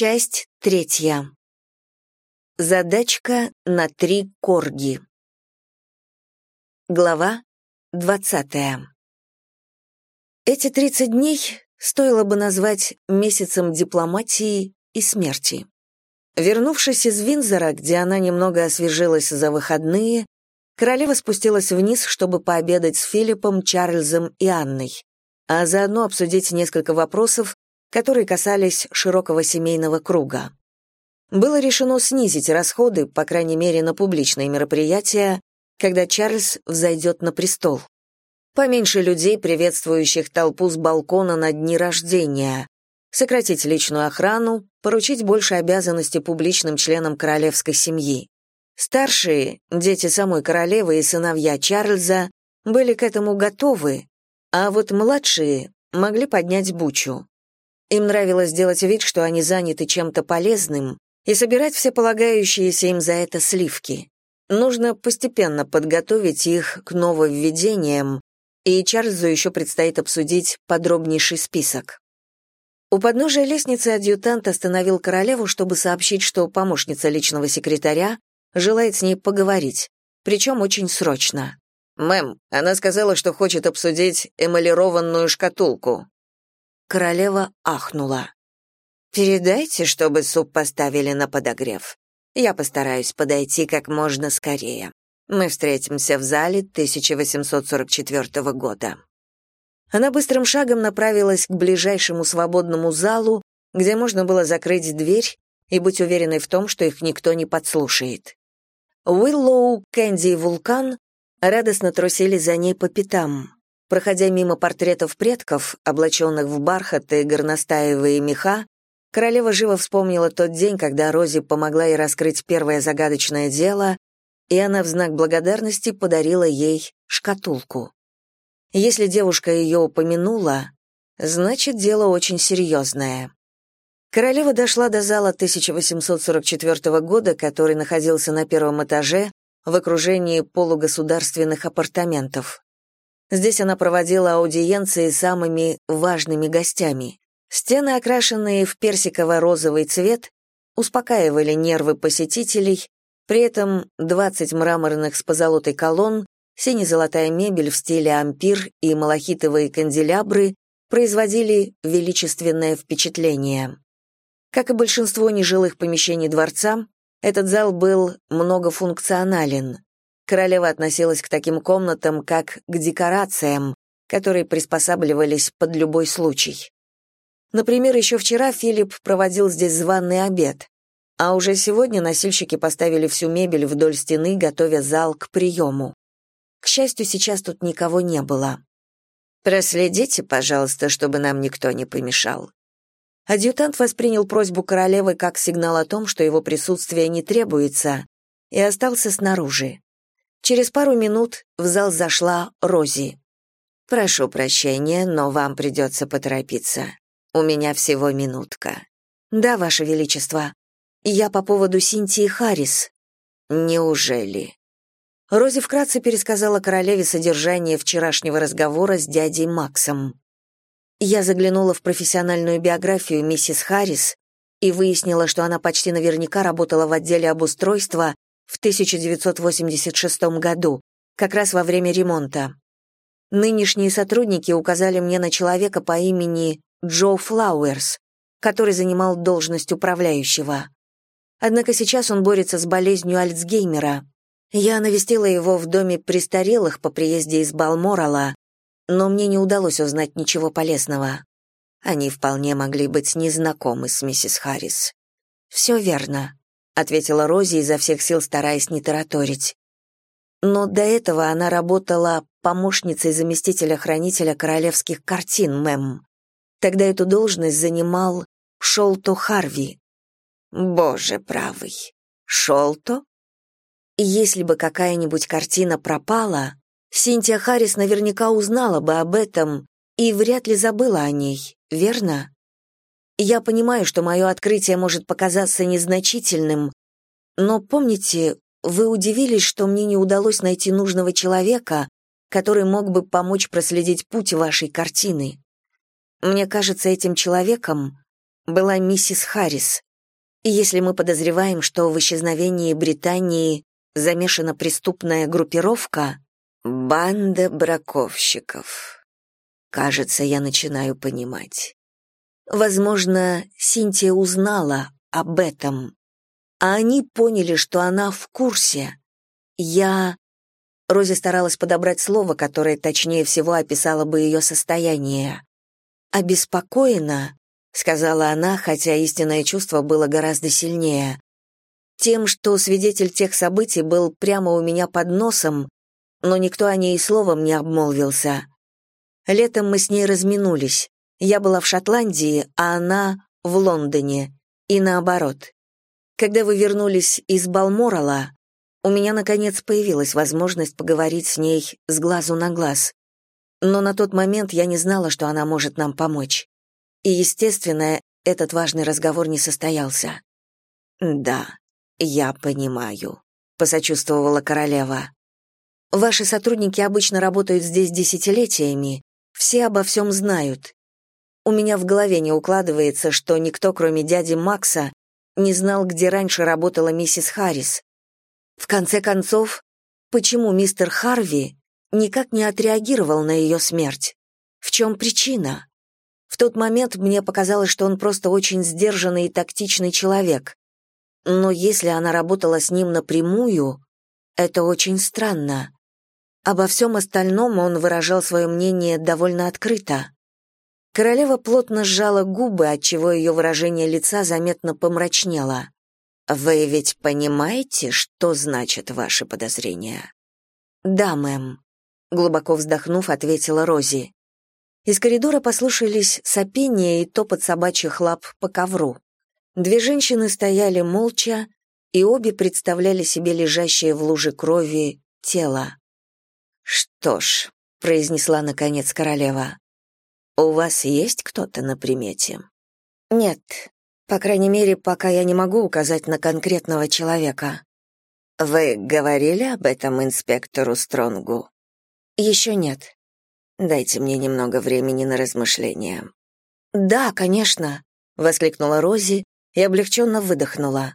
Часть третья. Задачка на три корги. Глава двадцатая. Эти 30 дней стоило бы назвать месяцем дипломатии и смерти. Вернувшись из Винзора, где она немного освежилась за выходные, королева спустилась вниз, чтобы пообедать с Филиппом, Чарльзом и Анной, а заодно обсудить несколько вопросов, которые касались широкого семейного круга. Было решено снизить расходы, по крайней мере, на публичные мероприятия, когда Чарльз взойдет на престол. Поменьше людей, приветствующих толпу с балкона на дни рождения, сократить личную охрану, поручить больше обязанностей публичным членам королевской семьи. Старшие, дети самой королевы и сыновья Чарльза, были к этому готовы, а вот младшие могли поднять бучу. Им нравилось делать вид, что они заняты чем-то полезным, и собирать все полагающиеся им за это сливки. Нужно постепенно подготовить их к нововведениям, и Чарльзу еще предстоит обсудить подробнейший список. У подножия лестницы адъютант остановил королеву, чтобы сообщить, что помощница личного секретаря желает с ней поговорить, причем очень срочно. «Мэм, она сказала, что хочет обсудить эмалированную шкатулку», Королева ахнула. «Передайте, чтобы суп поставили на подогрев. Я постараюсь подойти как можно скорее. Мы встретимся в зале 1844 года». Она быстрым шагом направилась к ближайшему свободному залу, где можно было закрыть дверь и быть уверенной в том, что их никто не подслушает. Уиллоу, Кэнди и Вулкан радостно трусили за ней по пятам. Проходя мимо портретов предков, облаченных в бархат и горностаевые меха, королева живо вспомнила тот день, когда Рози помогла ей раскрыть первое загадочное дело, и она в знак благодарности подарила ей шкатулку. Если девушка ее упомянула, значит, дело очень серьезное. Королева дошла до зала 1844 года, который находился на первом этаже в окружении полугосударственных апартаментов. Здесь она проводила аудиенции с самыми важными гостями. Стены, окрашенные в персиково-розовый цвет, успокаивали нервы посетителей, при этом 20 мраморных с позолотой колонн, сине-золотая мебель в стиле ампир и малахитовые канделябры производили величественное впечатление. Как и большинство нежилых помещений дворца, этот зал был многофункционален. Королева относилась к таким комнатам как к декорациям, которые приспосабливались под любой случай. Например, еще вчера Филипп проводил здесь званый обед, а уже сегодня носильщики поставили всю мебель вдоль стены, готовя зал к приему. К счастью, сейчас тут никого не было. «Проследите, пожалуйста, чтобы нам никто не помешал». Адъютант воспринял просьбу королевы как сигнал о том, что его присутствие не требуется, и остался снаружи. Через пару минут в зал зашла Рози. «Прошу прощения, но вам придется поторопиться. У меня всего минутка». «Да, Ваше Величество. Я по поводу Синтии Харрис». «Неужели?» Рози вкратце пересказала королеве содержание вчерашнего разговора с дядей Максом. Я заглянула в профессиональную биографию миссис Харрис и выяснила, что она почти наверняка работала в отделе обустройства в 1986 году, как раз во время ремонта. Нынешние сотрудники указали мне на человека по имени Джо Флауэрс, который занимал должность управляющего. Однако сейчас он борется с болезнью Альцгеймера. Я навестила его в доме престарелых по приезде из Балморала, но мне не удалось узнать ничего полезного. Они вполне могли быть незнакомы с миссис Харрис. «Все верно», ответила Рози изо всех сил стараясь не тараторить. Но до этого она работала помощницей заместителя хранителя королевских картин, мэм. Тогда эту должность занимал Шолто Харви. Боже правый, Шолто? Если бы какая-нибудь картина пропала, Синтия Харрис наверняка узнала бы об этом и вряд ли забыла о ней, верно? Я понимаю, что мое открытие может показаться незначительным, но помните, вы удивились, что мне не удалось найти нужного человека, который мог бы помочь проследить путь вашей картины. Мне кажется, этим человеком была миссис Харрис, И если мы подозреваем, что в исчезновении Британии замешана преступная группировка, банда браковщиков. Кажется, я начинаю понимать. Возможно, Синтия узнала об этом, а они поняли, что она в курсе. Я... Рози старалась подобрать слово, которое точнее всего описало бы ее состояние. «Обеспокоена», — сказала она, хотя истинное чувство было гораздо сильнее. «Тем, что свидетель тех событий был прямо у меня под носом, но никто о ней и словом не обмолвился. Летом мы с ней разминулись. Я была в Шотландии, а она в Лондоне, и наоборот. Когда вы вернулись из Балморала, у меня, наконец, появилась возможность поговорить с ней с глазу на глаз. Но на тот момент я не знала, что она может нам помочь. И, естественно, этот важный разговор не состоялся. «Да, я понимаю», — посочувствовала королева. «Ваши сотрудники обычно работают здесь десятилетиями, все обо всем знают, у меня в голове не укладывается, что никто, кроме дяди Макса, не знал, где раньше работала миссис Харрис. В конце концов, почему мистер Харви никак не отреагировал на ее смерть? В чем причина? В тот момент мне показалось, что он просто очень сдержанный и тактичный человек. Но если она работала с ним напрямую, это очень странно. Обо всем остальном он выражал свое мнение довольно открыто. Королева плотно сжала губы, отчего ее выражение лица заметно помрачнело. «Вы ведь понимаете, что значит ваши подозрения?» «Да, мэм», — глубоко вздохнув, ответила Рози. Из коридора послышались сопение и топот собачьих лап по ковру. Две женщины стояли молча, и обе представляли себе лежащее в луже крови тело. «Что ж», — произнесла наконец королева, «У вас есть кто-то на примете?» «Нет. По крайней мере, пока я не могу указать на конкретного человека». «Вы говорили об этом инспектору Стронгу?» «Еще нет. Дайте мне немного времени на размышления». «Да, конечно», — воскликнула Рози и облегченно выдохнула.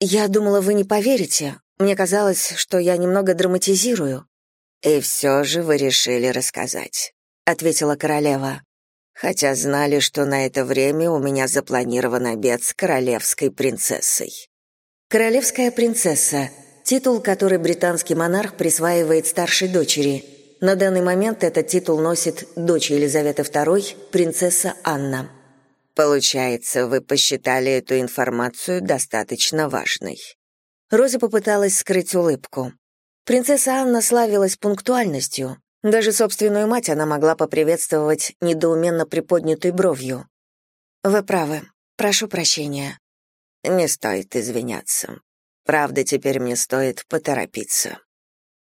«Я думала, вы не поверите. Мне казалось, что я немного драматизирую». «И все же вы решили рассказать», — ответила королева. «Хотя знали, что на это время у меня запланирован обед с королевской принцессой». «Королевская принцесса» — титул, который британский монарх присваивает старшей дочери. На данный момент этот титул носит дочь Елизаветы II, принцесса Анна. «Получается, вы посчитали эту информацию достаточно важной». Рози попыталась скрыть улыбку. Принцесса Анна славилась пунктуальностью, даже собственную мать она могла поприветствовать недоуменно приподнятой бровью. «Вы правы. Прошу прощения». «Не стоит извиняться. Правда, теперь мне стоит поторопиться».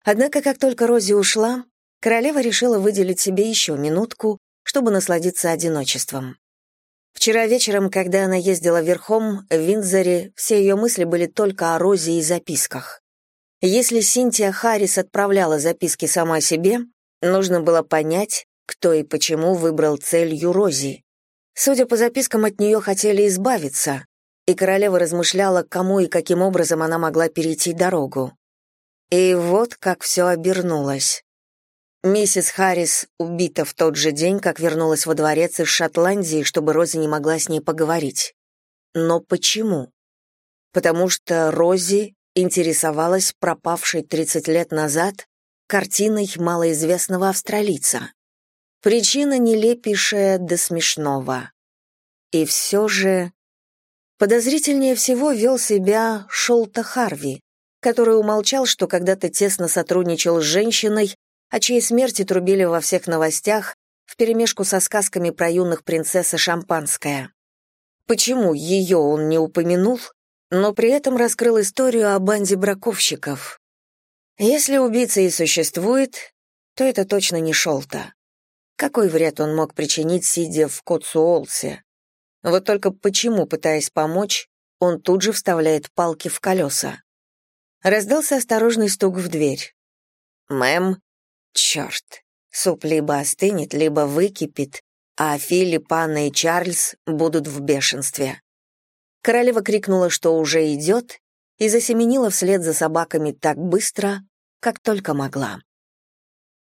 Однако, как только Рози ушла, королева решила выделить себе еще минутку, чтобы насладиться одиночеством. Вчера вечером, когда она ездила верхом в Виндзоре, все ее мысли были только о Розе и записках. Если Синтия Харрис отправляла записки сама себе, Нужно было понять, кто и почему выбрал целью Рози. Судя по запискам, от нее хотели избавиться, и королева размышляла, кому и каким образом она могла перейти дорогу. И вот как все обернулось. Миссис Харрис убита в тот же день, как вернулась во дворец из Шотландии, чтобы Рози не могла с ней поговорить. Но почему? Потому что Рози интересовалась пропавшей 30 лет назад картиной малоизвестного австралийца. Причина нелепейшая до смешного. И все же... Подозрительнее всего вел себя Шолта Харви, который умолчал, что когда-то тесно сотрудничал с женщиной, о чьей смерти трубили во всех новостях, вперемешку со сказками про юных принцесс и шампанское. Почему ее он не упомянул, но при этом раскрыл историю о банде браковщиков, если убийца и существует, то это точно не Шолта. Какой вред он мог причинить, сидя в Котсуолсе? Вот только почему, пытаясь помочь, он тут же вставляет палки в колеса? Раздался осторожный стук в дверь. «Мэм, черт, суп либо остынет, либо выкипит, а Филипп, Анна и Чарльз будут в бешенстве». Королева крикнула, что уже идет, и засеменила вслед за собаками так быстро, как только могла.